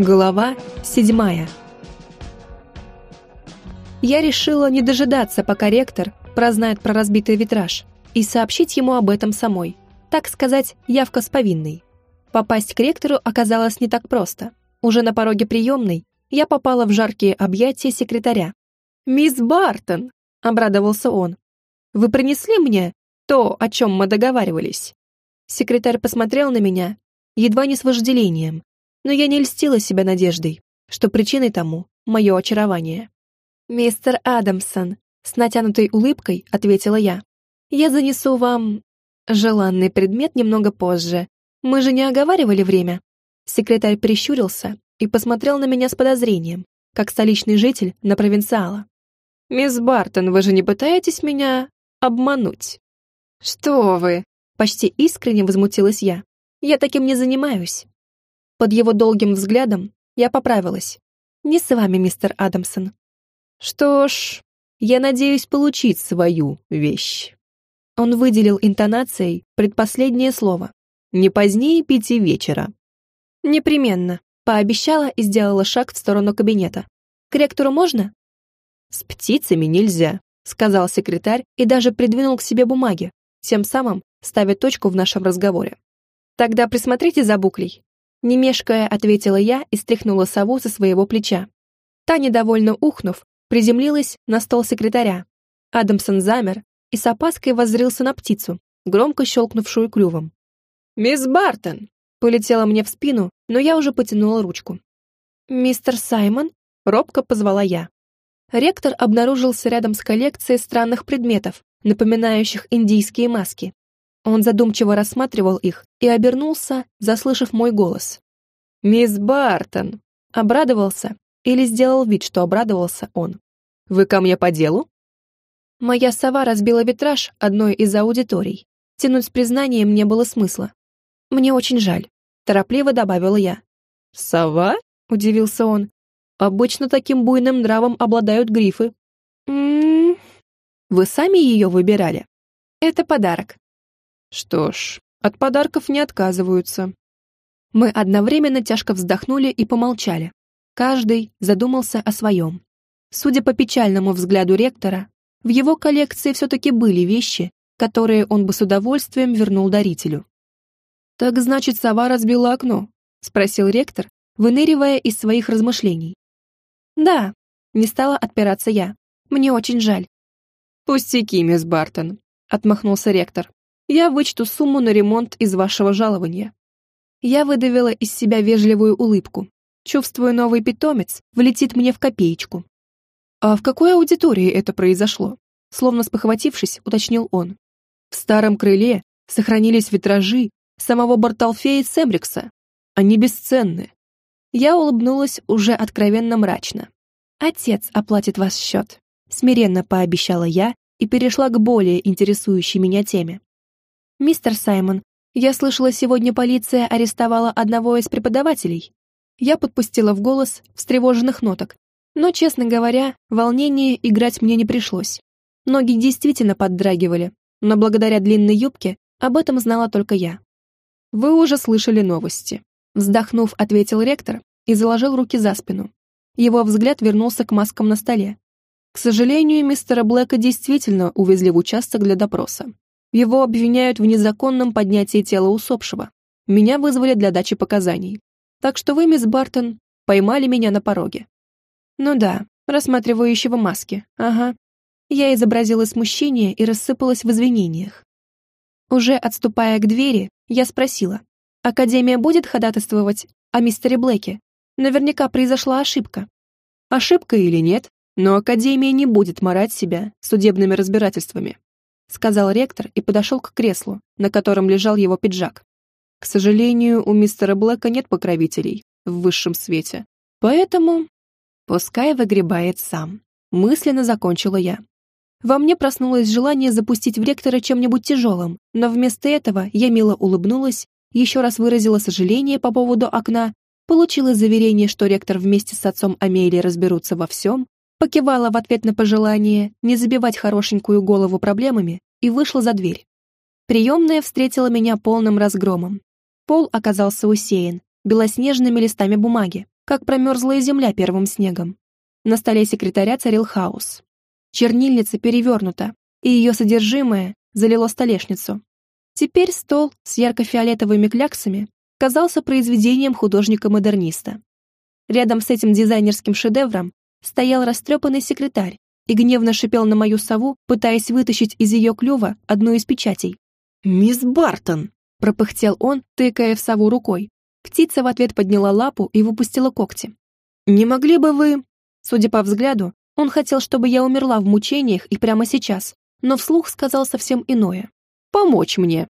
Глава седьмая. Я решила не дожидаться, пока ректор прознает про разбитый витраж, и сообщить ему об этом самой. Так сказать, явка с повинной. Попасть к ректору оказалось не так просто. Уже на пороге приемной я попала в жаркие объятия секретаря. «Мисс Бартон!» — обрадовался он. «Вы принесли мне то, о чем мы договаривались?» Секретарь посмотрел на меня, едва не с вожделением, но я не льстила себя надеждой, что причиной тому мое очарование. «Мистер Адамсон», — с натянутой улыбкой ответила я, «я занесу вам желанный предмет немного позже. Мы же не оговаривали время». Секретарь прищурился и посмотрел на меня с подозрением, как столичный житель на провинциала. «Мисс Бартон, вы же не пытаетесь меня обмануть?» «Что вы?» — почти искренне возмутилась я. «Я таким не занимаюсь. Под его долгим взглядом я поправилась. «Не с вами, мистер Адамсон». «Что ж, я надеюсь получить свою вещь». Он выделил интонацией предпоследнее слово. «Не позднее пяти вечера». «Непременно», — пообещала и сделала шаг в сторону кабинета. «К ректору можно?» «С птицами нельзя», — сказал секретарь и даже придвинул к себе бумаги, тем самым ставя точку в нашем разговоре. «Тогда присмотрите за буклей. Не мешкая, ответила я и стряхнула сову со своего плеча. Та, недовольно ухнув, приземлилась на стол секретаря. Адамсон замер и с опаской воззрился на птицу, громко щелкнувшую клювом. «Мисс Бартон!» полетела мне в спину, но я уже потянула ручку. «Мистер Саймон?» — робко позвала я. Ректор обнаружился рядом с коллекцией странных предметов, напоминающих индийские маски. Он задумчиво рассматривал их и обернулся, заслышав мой голос. «Мисс Бартон!» Обрадовался или сделал вид, что обрадовался он. «Вы ко мне по делу?» Моя сова разбила витраж одной из аудиторий. Тянуть с признанием не было смысла. «Мне очень жаль», — торопливо добавила я. «Сова?» — удивился он. «Обычно таким буйным нравом обладают грифы». «М-м-м...» «Вы сами ее выбирали?» «Это подарок», что ж, от подарков не отказываются. Мы одновременно тяжко вздохнули и помолчали. Каждый задумался о своем. Судя по печальному взгляду ректора, в его коллекции все-таки были вещи, которые он бы с удовольствием вернул дарителю. «Так значит, сова разбила окно?» — спросил ректор, выныривая из своих размышлений. «Да», — не стала отпираться я. «Мне очень жаль». «Пустяки, мисс Бартон», — отмахнулся ректор я вычту сумму на ремонт из вашего жалования». Я выдавила из себя вежливую улыбку. Чувствую, новый питомец влетит мне в копеечку. «А в какой аудитории это произошло?» Словно спохватившись, уточнил он. «В старом крыле сохранились витражи самого Барталфея Семрикса. Они бесценны». Я улыбнулась уже откровенно мрачно. «Отец оплатит ваш счет», — смиренно пообещала я и перешла к более интересующей меня теме. «Мистер Саймон, я слышала, сегодня полиция арестовала одного из преподавателей». Я подпустила в голос встревоженных ноток, но, честно говоря, волнение играть мне не пришлось. Ноги действительно поддрагивали, но благодаря длинной юбке об этом знала только я. «Вы уже слышали новости», — вздохнув, ответил ректор и заложил руки за спину. Его взгляд вернулся к маскам на столе. К сожалению, мистера Блэка действительно увезли в участок для допроса. Его обвиняют в незаконном поднятии тела усопшего. Меня вызвали для дачи показаний. Так что вы, мисс Бартон, поймали меня на пороге. Ну да, рассматривающего маски, ага. Я изобразила смущение и рассыпалась в извинениях. Уже отступая к двери, я спросила, «Академия будет ходатайствовать о мистере Блэке? Наверняка произошла ошибка». Ошибка или нет, но Академия не будет морать себя судебными разбирательствами сказал ректор и подошел к креслу, на котором лежал его пиджак. К сожалению, у мистера Блэка нет покровителей в высшем свете, поэтому пускай выгребает сам. Мысленно закончила я. Во мне проснулось желание запустить в ректора чем-нибудь тяжелым, но вместо этого я мило улыбнулась, еще раз выразила сожаление по поводу окна, получила заверение, что ректор вместе с отцом Амелии разберутся во всем, покивала в ответ на пожелание не забивать хорошенькую голову проблемами и вышла за дверь. Приемная встретила меня полным разгромом. Пол оказался усеян белоснежными листами бумаги, как промерзлая земля первым снегом. На столе секретаря царил хаос. Чернильница перевернута, и ее содержимое залило столешницу. Теперь стол с ярко-фиолетовыми кляксами казался произведением художника-модерниста. Рядом с этим дизайнерским шедевром стоял растрепанный секретарь и гневно шипел на мою сову, пытаясь вытащить из ее клюва одну из печатей. «Мисс Бартон!» — пропыхтел он, тыкая в сову рукой. Птица в ответ подняла лапу и выпустила когти. «Не могли бы вы...» Судя по взгляду, он хотел, чтобы я умерла в мучениях и прямо сейчас, но вслух сказал совсем иное. «Помочь мне».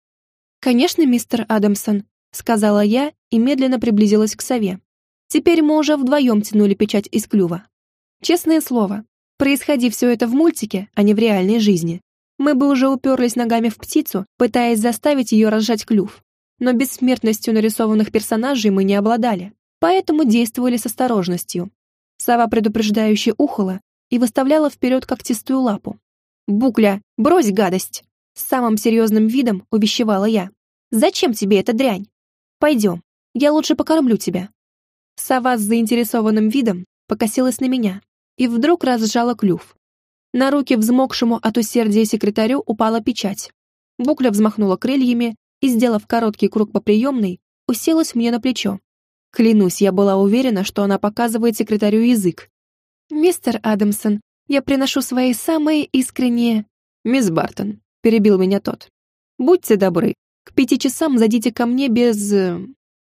«Конечно, мистер Адамсон», — сказала я и медленно приблизилась к сове. Теперь мы уже вдвоем тянули печать из клюва. Честное слово, происходи все это в мультике, а не в реальной жизни, мы бы уже уперлись ногами в птицу, пытаясь заставить ее разжать клюв. Но бессмертностью нарисованных персонажей мы не обладали, поэтому действовали с осторожностью. Сова предупреждающе ухала и выставляла вперед когтистую лапу. «Букля, брось гадость!» С самым серьезным видом увещевала я. «Зачем тебе эта дрянь? Пойдем, я лучше покормлю тебя». Сова с заинтересованным видом покосилась на меня и вдруг разжала клюв. На руки взмокшему от усердия секретарю упала печать. Букля взмахнула крыльями и, сделав короткий круг по приемной, уселась мне на плечо. Клянусь, я была уверена, что она показывает секретарю язык. «Мистер Адамсон, я приношу свои самые искренние...» «Мисс Бартон», — перебил меня тот. «Будьте добры, к пяти часам зайдите ко мне без...» э,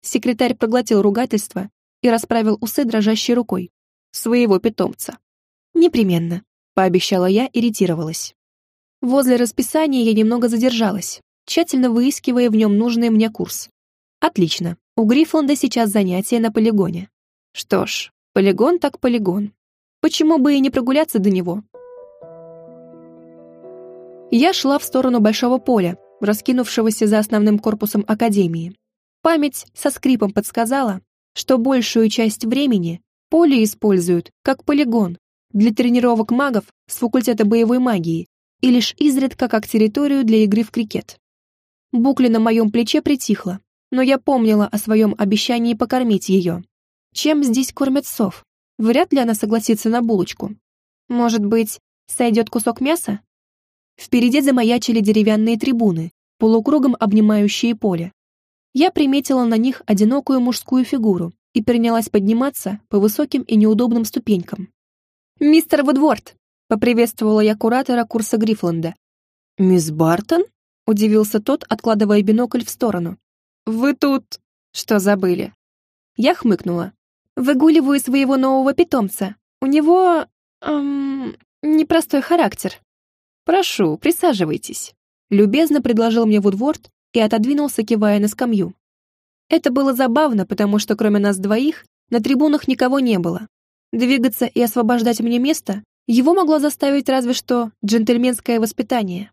Секретарь проглотил ругательство и расправил усы дрожащей рукой. Своего питомца. «Непременно», — пообещала я, иритировалась. Возле расписания я немного задержалась, тщательно выискивая в нем нужный мне курс. Отлично, у Грифланда сейчас занятие на полигоне. Что ж, полигон так полигон. Почему бы и не прогуляться до него? Я шла в сторону большого поля, раскинувшегося за основным корпусом Академии. Память со скрипом подсказала, что большую часть времени поле используют как полигон для тренировок магов с факультета боевой магии и лишь изредка как территорию для игры в крикет. Букля на моем плече притихла, но я помнила о своем обещании покормить ее. Чем здесь кормят сов? Вряд ли она согласится на булочку. Может быть, сойдет кусок мяса? Впереди замаячили деревянные трибуны, полукругом обнимающие поле. Я приметила на них одинокую мужскую фигуру и принялась подниматься по высоким и неудобным ступенькам. «Мистер Вудворд!» — поприветствовала я куратора курса Грифланда. «Мисс Бартон?» — удивился тот, откладывая бинокль в сторону. «Вы тут...» «Что забыли?» Я хмыкнула. «Выгуливаю своего нового питомца. У него... Эм, непростой характер». «Прошу, присаживайтесь», — любезно предложил мне Вудворд и отодвинулся, кивая на скамью. Это было забавно, потому что кроме нас двоих на трибунах никого не было. Двигаться и освобождать мне место его могло заставить разве что джентльменское воспитание.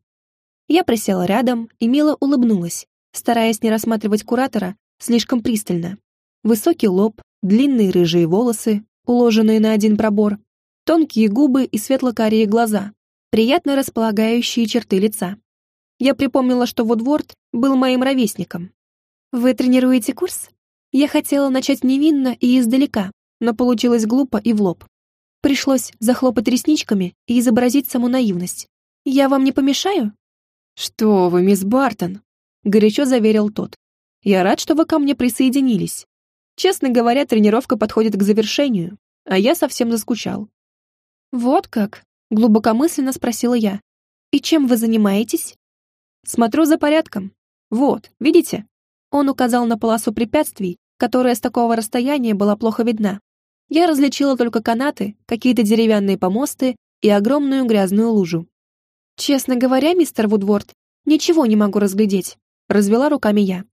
Я присела рядом и мило улыбнулась, стараясь не рассматривать куратора слишком пристально. Высокий лоб, длинные рыжие волосы, уложенные на один пробор, тонкие губы и светло-карие глаза, приятно располагающие черты лица. Я припомнила, что Вудворд был моим ровесником, «Вы тренируете курс?» Я хотела начать невинно и издалека, но получилось глупо и в лоб. Пришлось захлопать ресничками и изобразить саму наивность. «Я вам не помешаю?» «Что вы, мисс Бартон?» — горячо заверил тот. «Я рад, что вы ко мне присоединились. Честно говоря, тренировка подходит к завершению, а я совсем заскучал». «Вот как?» — глубокомысленно спросила я. «И чем вы занимаетесь?» «Смотрю за порядком. Вот, видите?» Он указал на полосу препятствий, которая с такого расстояния была плохо видна. Я различила только канаты, какие-то деревянные помосты и огромную грязную лужу. «Честно говоря, мистер Вудворд, ничего не могу разглядеть», — развела руками я.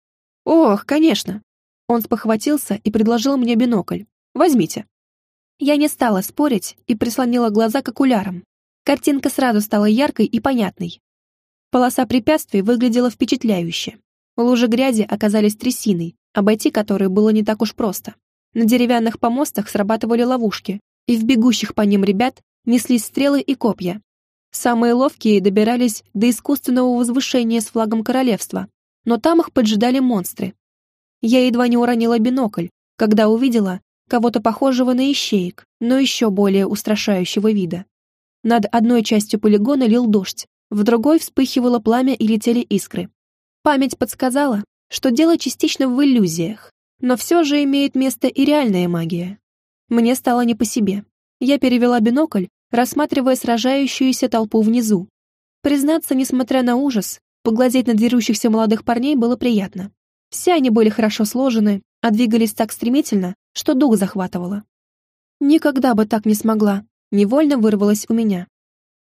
«Ох, конечно». Он спохватился и предложил мне бинокль. «Возьмите». Я не стала спорить и прислонила глаза к окулярам. Картинка сразу стала яркой и понятной. Полоса препятствий выглядела впечатляюще. Лужи грязи оказались трясиной, обойти которые было не так уж просто. На деревянных помостах срабатывали ловушки, и в бегущих по ним ребят неслись стрелы и копья. Самые ловкие добирались до искусственного возвышения с флагом королевства, но там их поджидали монстры. Я едва не уронила бинокль, когда увидела, кого-то похожего на ищеек, но еще более устрашающего вида. Над одной частью полигона лил дождь, в другой вспыхивало пламя и летели искры. Память подсказала, что дело частично в иллюзиях, но все же имеет место и реальная магия. Мне стало не по себе. Я перевела бинокль, рассматривая сражающуюся толпу внизу. Признаться, несмотря на ужас, поглазеть на дерущихся молодых парней было приятно. Все они были хорошо сложены, а двигались так стремительно, что дух захватывало. Никогда бы так не смогла, невольно вырвалось у меня.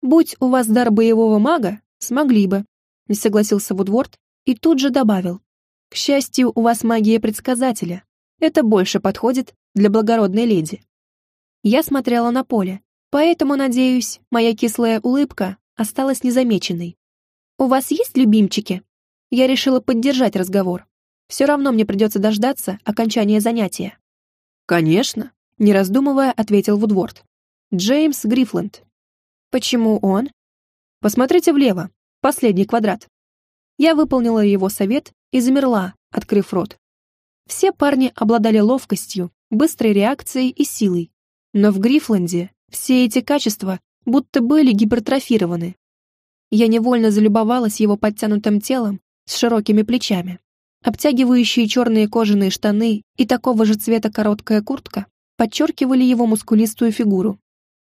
Будь у вас дар боевого мага, смогли бы, не согласился Вудворд и тут же добавил. К счастью, у вас магия предсказателя. Это больше подходит для благородной леди. Я смотрела на поле, поэтому, надеюсь, моя кислая улыбка осталась незамеченной. «У вас есть любимчики?» Я решила поддержать разговор. Все равно мне придется дождаться окончания занятия. «Конечно», — не раздумывая, ответил Вудворд. «Джеймс Грифленд». «Почему он?» «Посмотрите влево. Последний квадрат». Я выполнила его совет и замерла, открыв рот. Все парни обладали ловкостью, быстрой реакцией и силой. Но в Грифленде все эти качества будто были гипертрофированы. Я невольно залюбовалась его подтянутым телом с широкими плечами. Обтягивающие черные кожаные штаны и такого же цвета короткая куртка подчеркивали его мускулистую фигуру.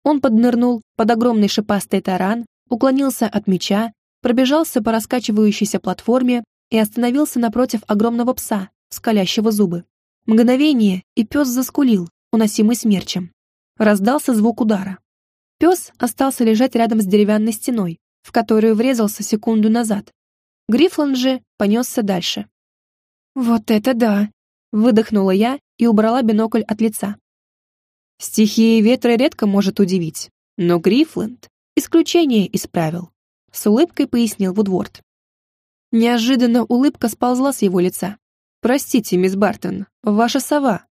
Он поднырнул под огромный шипастый таран, уклонился от меча, пробежался по раскачивающейся платформе и остановился напротив огромного пса, скалящего зубы. Мгновение, и пес заскулил, уносимый смерчем. Раздался звук удара. Пес остался лежать рядом с деревянной стеной, в которую врезался секунду назад. Грифланд же понесся дальше. «Вот это да!» — выдохнула я и убрала бинокль от лица. Стихия ветра редко может удивить, но Грифленд исключение из правил, с улыбкой пояснил Вудворд. Неожиданно улыбка сползла с его лица. «Простите, мисс Бартон, ваша сова».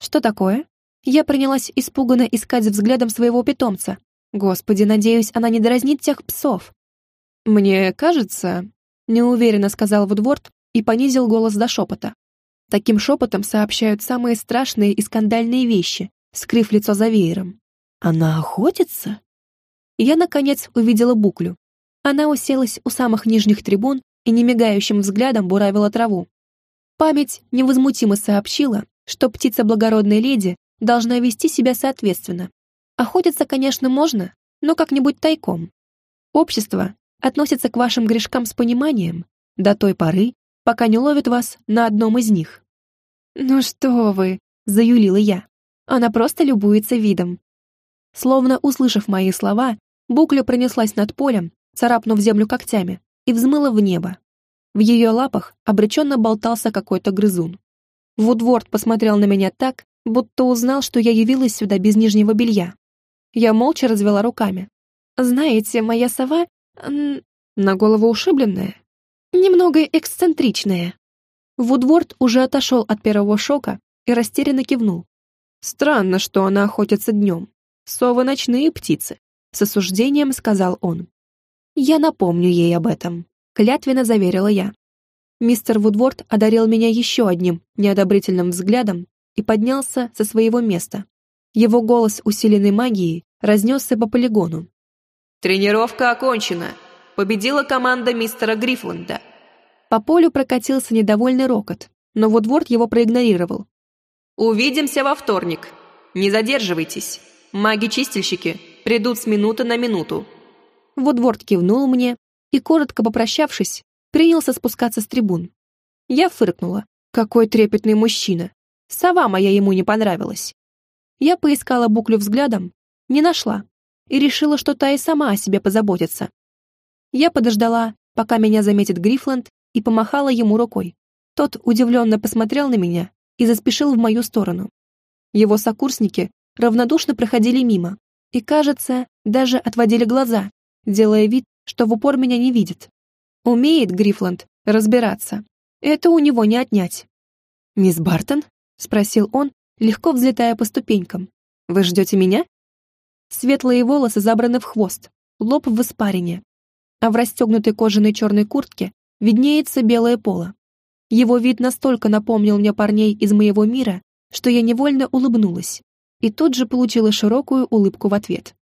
«Что такое?» Я принялась испуганно искать взглядом своего питомца. Господи, надеюсь, она не дразнит тех псов. «Мне кажется...» — неуверенно сказал Вудворд, и понизил голос до шепота. Таким шепотом сообщают самые страшные и скандальные вещи, скрыв лицо за веером. «Она охотится?» Я, наконец, увидела буклю. Она уселась у самых нижних трибун и немигающим взглядом буравила траву. Память невозмутимо сообщила, что птица благородной леди должна вести себя соответственно. Охотиться, конечно, можно, но как-нибудь тайком. Общество относится к вашим грешкам с пониманием до той поры, пока не ловит вас на одном из них». «Ну что вы», — заюлила я. Она просто любуется видом. Словно услышав мои слова, букля пронеслась над полем, царапнув землю когтями, и взмыла в небо. В ее лапах обреченно болтался какой-то грызун. Вудворд посмотрел на меня так, будто узнал, что я явилась сюда без нижнего белья. Я молча развела руками. «Знаете, моя сова...» «На голову ушибленная?» немного эксцентричная». Вудворд уже отошел от первого шока и растерянно кивнул. «Странно, что она охотится днем. Совы ночные птицы», — с осуждением сказал он. «Я напомню ей об этом», — клятвенно заверила я. Мистер Вудворд одарил меня еще одним неодобрительным взглядом и поднялся со своего места. Его голос, усиленный магией, разнесся по полигону. «Тренировка окончена!» победила команда мистера Грифленда. По полю прокатился недовольный рокот, но Вудворд его проигнорировал. «Увидимся во вторник. Не задерживайтесь. Маги-чистильщики придут с минуты на минуту». Вудворд кивнул мне и, коротко попрощавшись, принялся спускаться с трибун. Я фыркнула. Какой трепетный мужчина. Сова моя ему не понравилась. Я поискала буклю взглядом, не нашла, и решила, что та и сама о себе позаботится. Я подождала, пока меня заметит Грифланд, и помахала ему рукой. Тот удивленно посмотрел на меня и заспешил в мою сторону. Его сокурсники равнодушно проходили мимо и, кажется, даже отводили глаза, делая вид, что в упор меня не видит. Умеет Грифланд разбираться. Это у него не отнять. «Мисс Бартон?» — спросил он, легко взлетая по ступенькам. «Вы ждете меня?» Светлые волосы забраны в хвост, лоб в испарине, а в расстегнутой кожаной черной куртке виднеется белое поло. Его вид настолько напомнил мне парней из моего мира, что я невольно улыбнулась и тут же получила широкую улыбку в ответ.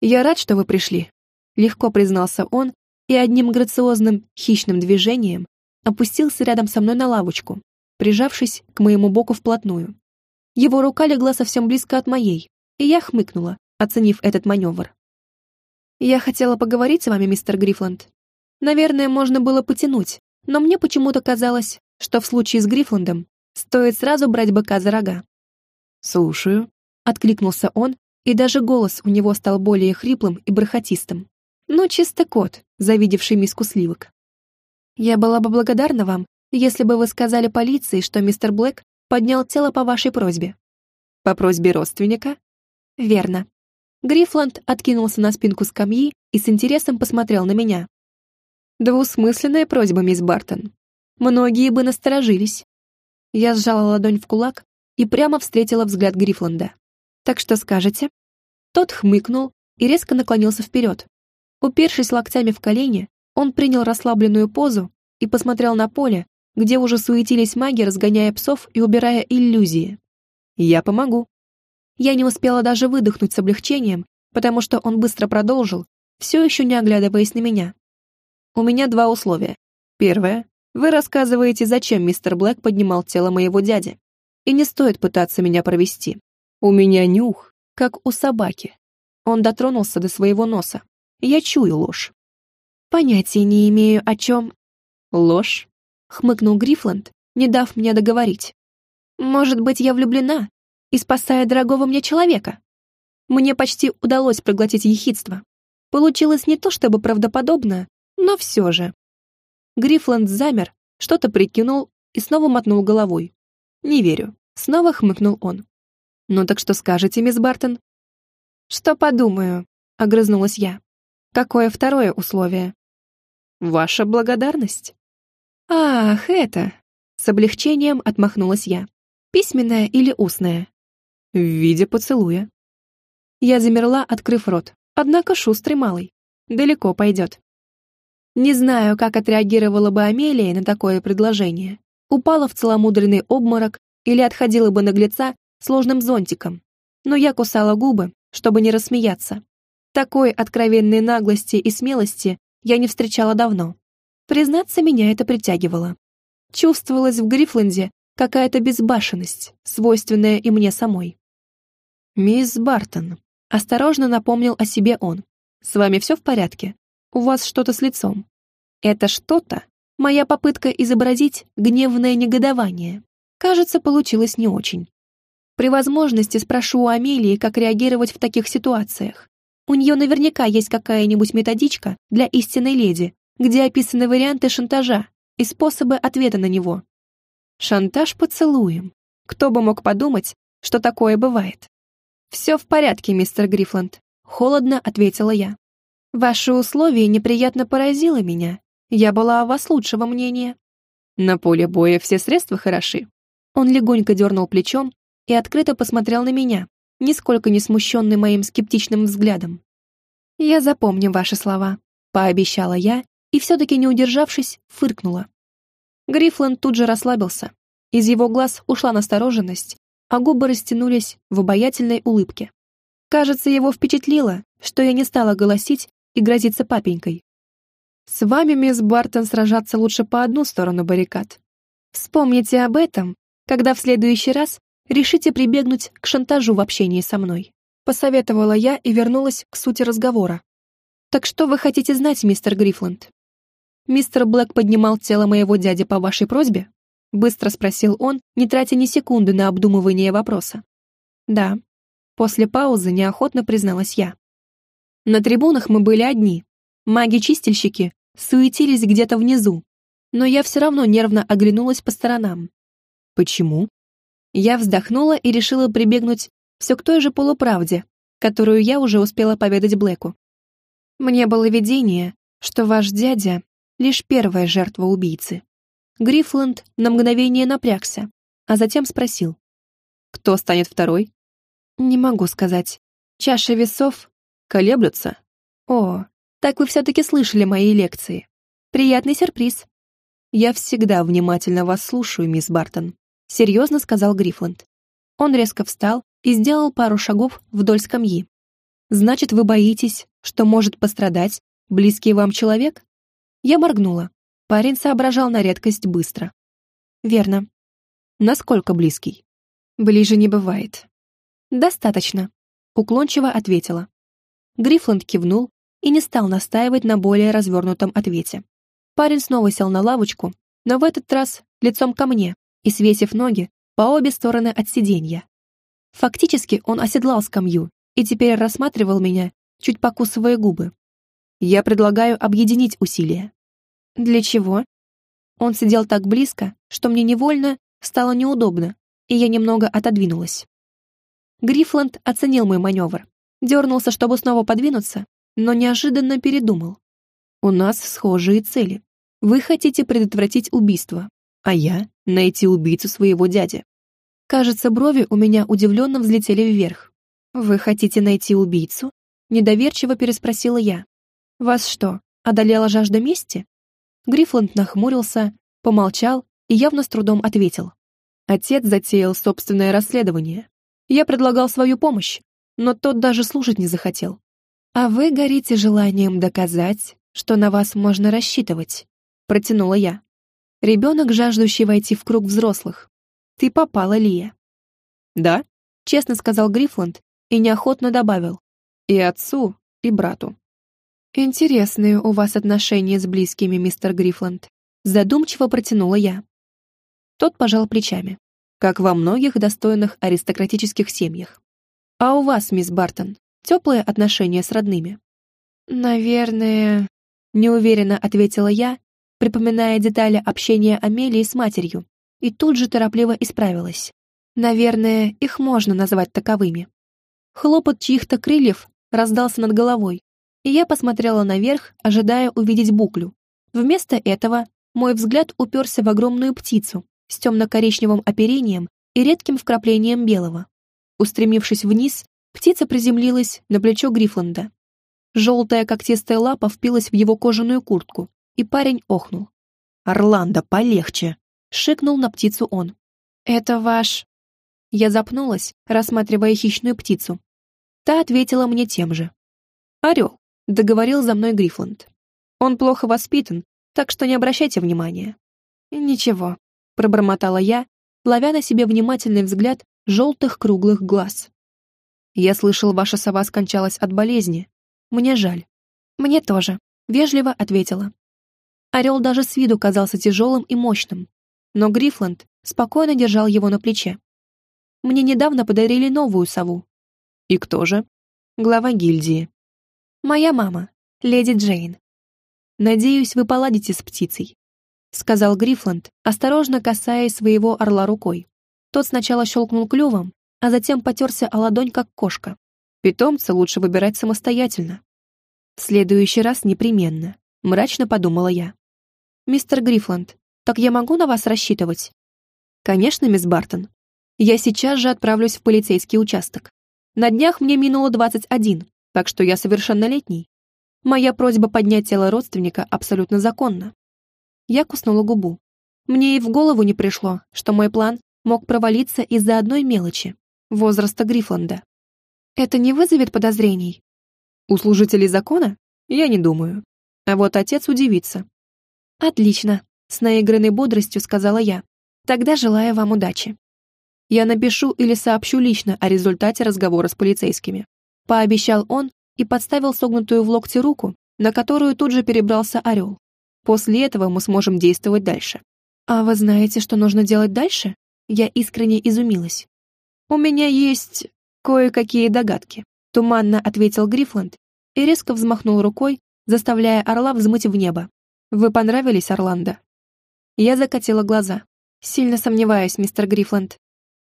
«Я рад, что вы пришли», — легко признался он и одним грациозным, хищным движением опустился рядом со мной на лавочку, прижавшись к моему боку вплотную. Его рука легла совсем близко от моей, и я хмыкнула, оценив этот маневр. «Я хотела поговорить с вами, мистер Грифланд. Наверное, можно было потянуть, но мне почему-то казалось, что в случае с Грифландом стоит сразу брать быка за рога. «Слушаю», — откликнулся он, и даже голос у него стал более хриплым и бархатистым. Ну, чисто кот, завидевший миску сливок. «Я была бы благодарна вам, если бы вы сказали полиции, что мистер Блэк поднял тело по вашей просьбе». «По просьбе родственника?» «Верно». Грифланд откинулся на спинку скамьи и с интересом посмотрел на меня. «Двусмысленная просьба, мисс Бартон. Многие бы насторожились». Я сжала ладонь в кулак и прямо встретила взгляд Грифланда. «Так что скажете?» Тот хмыкнул и резко наклонился вперед. Упершись локтями в колени, он принял расслабленную позу и посмотрел на поле, где уже суетились маги, разгоняя псов и убирая иллюзии. «Я помогу». Я не успела даже выдохнуть с облегчением, потому что он быстро продолжил, все еще не оглядываясь на меня. «У меня два условия. Первое. Вы рассказываете, зачем мистер Блэк поднимал тело моего дяди. И не стоит пытаться меня провести. У меня нюх, как у собаки. Он дотронулся до своего носа. Я чую ложь. Понятия не имею, о чем... Ложь? Хмыкнул Грифланд, не дав мне договорить. Может быть, я влюблена и спасаю дорогого мне человека? Мне почти удалось проглотить ехидство. Получилось не то чтобы правдоподобно, но все же. Грифланд замер, что-то прикинул и снова мотнул головой. «Не верю», — снова хмыкнул он. «Ну так что скажете, мисс Бартон?» «Что подумаю», — огрызнулась я. «Какое второе условие?» «Ваша благодарность». «Ах, это...» С облегчением отмахнулась я. «Письменная или устная?» «В виде поцелуя». Я замерла, открыв рот. Однако шустрый малый. Далеко пойдет. Не знаю, как отреагировала бы Амелия на такое предложение. Упала в целомудренный обморок или отходила бы наглеца сложным зонтиком. Но я кусала губы, чтобы не рассмеяться. Такой откровенной наглости и смелости я не встречала давно. Признаться, меня это притягивало. Чувствовалась в Грифленде какая-то безбашенность, свойственная и мне самой. «Мисс Бартон», — осторожно напомнил о себе он. «С вами все в порядке? У вас что-то с лицом?» Это что-то — моя попытка изобразить гневное негодование. Кажется, получилось не очень. При возможности спрошу у Амелии, как реагировать в таких ситуациях. У нее наверняка есть какая-нибудь методичка для истинной леди, где описаны варианты шантажа и способы ответа на него. Шантаж поцелуем. Кто бы мог подумать, что такое бывает? «Все в порядке, мистер Грифланд», — холодно ответила я. «Ваше условие неприятно поразило меня. Я была о вас лучшего мнения». «На поле боя все средства хороши». Он легонько дернул плечом и открыто посмотрел на меня, нисколько не смущенный моим скептичным взглядом. «Я запомню ваши слова», — пообещала я и, все-таки не удержавшись, фыркнула. Грифланд тут же расслабился. Из его глаз ушла настороженность, а губы растянулись в обаятельной улыбке. Кажется, его впечатлило, что я не стала голосить и грозиться папенькой. «С вами, мисс Бартон, сражаться лучше по одну сторону баррикад. Вспомните об этом, когда в следующий раз решите прибегнуть к шантажу в общении со мной», посоветовала я и вернулась к сути разговора. «Так что вы хотите знать, мистер Грифланд?» «Мистер Блэк поднимал тело моего дяди по вашей просьбе?» Быстро спросил он, не тратя ни секунды на обдумывание вопроса. «Да». После паузы неохотно призналась я. На трибунах мы были одни. Маги-чистильщики суетились где-то внизу. Но я все равно нервно оглянулась по сторонам. «Почему?» Я вздохнула и решила прибегнуть все к той же полуправде, которую я уже успела поведать Блэку. Мне было видение, что ваш дядя — лишь первая жертва убийцы. Грифланд на мгновение напрягся, а затем спросил. «Кто станет второй?» «Не могу сказать. Чаша весов колеблются. О, так вы все-таки слышали мои лекции. Приятный сюрприз». «Я всегда внимательно вас слушаю, мисс Бартон», серьезно сказал Грифланд. Он резко встал и сделал пару шагов вдоль скамьи. «Значит, вы боитесь, что может пострадать близкий вам человек?» Я моргнула. Парень соображал на редкость быстро. «Верно». «Насколько близкий?» «Ближе не бывает». «Достаточно», — уклончиво ответила. Грифланд кивнул и не стал настаивать на более развернутом ответе. Парень снова сел на лавочку, но в этот раз лицом ко мне и свесив ноги по обе стороны от сиденья. Фактически он оседлал скамью и теперь рассматривал меня, чуть покусывая губы. Я предлагаю объединить усилия. Для чего? Он сидел так близко, что мне невольно стало неудобно, и я немного отодвинулась. Грифланд оценил мой маневр, дернулся, чтобы снова подвинуться, но неожиданно передумал. У нас схожие цели. Вы хотите предотвратить убийство, а я — найти убийцу своего дяди. Кажется, брови у меня удивленно взлетели вверх. «Вы хотите найти убийцу?» Недоверчиво переспросила я. «Вас что, одолела жажда мести?» Грифланд нахмурился, помолчал и явно с трудом ответил. Отец затеял собственное расследование. Я предлагал свою помощь, но тот даже слушать не захотел. «А вы горите желанием доказать, что на вас можно рассчитывать», — протянула я. Ребенок, жаждущий войти в круг взрослых. Ты попала, Лия. «Да», — честно сказал Грифланд и неохотно добавил. «И отцу, и брату». «Интересные у вас отношения с близкими, мистер Грифланд», задумчиво протянула я. Тот пожал плечами, как во многих достойных аристократических семьях. «А у вас, мисс Бартон, теплые отношения с родными?» «Наверное...» — неуверенно ответила я, припоминая детали общения Амелии с матерью, и тут же торопливо исправилась. «Наверное, их можно назвать таковыми». Хлопот чьих-то крыльев раздался над головой, и я посмотрела наверх, ожидая увидеть буклю. Вместо этого мой взгляд уперся в огромную птицу с темно-коричневым оперением и редким вкраплением белого. Устремившись вниз, птица приземлилась на плечо Грифланда. Желтая когтистая лапа впилась в его кожаную куртку, и парень охнул. «Орландо, полегче!» — шикнул на птицу он. «Это ваш...» Я запнулась, рассматривая хищную птицу. Та ответила мне тем же. «Орел», договорил за мной Грифланд. Он плохо воспитан, так что не обращайте внимания. Ничего, пробормотала я, ловя на себе внимательный взгляд желтых круглых глаз. Я слышал, ваша сова скончалась от болезни. Мне жаль. Мне тоже, вежливо ответила. Орел даже с виду казался тяжелым и мощным, но Грифланд спокойно держал его на плече. Мне недавно подарили новую сову. И кто же? Глава гильдии. Моя мама, леди Джейн. Надеюсь, вы поладите с птицей, сказал Грифланд, осторожно касаясь своего орла рукой. Тот сначала щелкнул клювом, а затем потерся о ладонь, как кошка. Питомца лучше выбирать самостоятельно. В следующий раз непременно, мрачно подумала я. Мистер Грифланд, так я могу на вас рассчитывать? Конечно, мисс Бартон. Я сейчас же отправлюсь в полицейский участок. На днях мне минуло двадцать один так что я совершеннолетний. Моя просьба поднять тело родственника абсолютно законна. Я куснула губу. Мне и в голову не пришло, что мой план мог провалиться из-за одной мелочи — возраста Грифланда. Это не вызовет подозрений? У служителей закона? Я не думаю. А вот отец удивится. Отлично, с наигранной бодростью сказала я. Тогда желаю вам удачи. Я напишу или сообщу лично о результате разговора с полицейскими пообещал он и подставил согнутую в локте руку, на которую тут же перебрался орел. После этого мы сможем действовать дальше. А вы знаете, что нужно делать дальше? Я искренне изумилась. У меня есть кое-какие догадки, туманно ответил Грифланд и резко взмахнул рукой, заставляя орла взмыть в небо. Вы понравились, Орландо? Я закатила глаза. Сильно сомневаюсь, мистер Грифланд.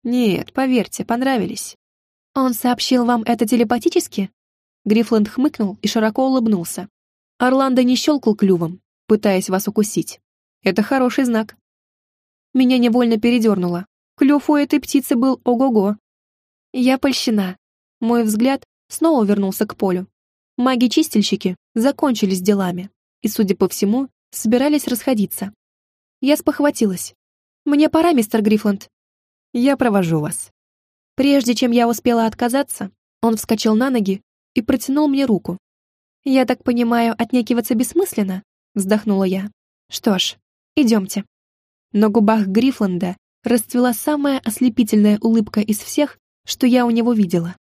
Нет, поверьте, понравились. «Он сообщил вам это телепатически?» Грифланд хмыкнул и широко улыбнулся. Орландо не щелкал клювом, пытаясь вас укусить. Это хороший знак. Меня невольно передернуло. Клюв у этой птицы был ого-го. Я польщена. Мой взгляд снова вернулся к полю. Маги-чистильщики закончили с делами и, судя по всему, собирались расходиться. Я спохватилась. «Мне пора, мистер Грифланд». «Я провожу вас». Прежде чем я успела отказаться, он вскочил на ноги и протянул мне руку. «Я так понимаю, отнекиваться бессмысленно?» — вздохнула я. «Что ж, идемте». На губах Грифланда расцвела самая ослепительная улыбка из всех, что я у него видела.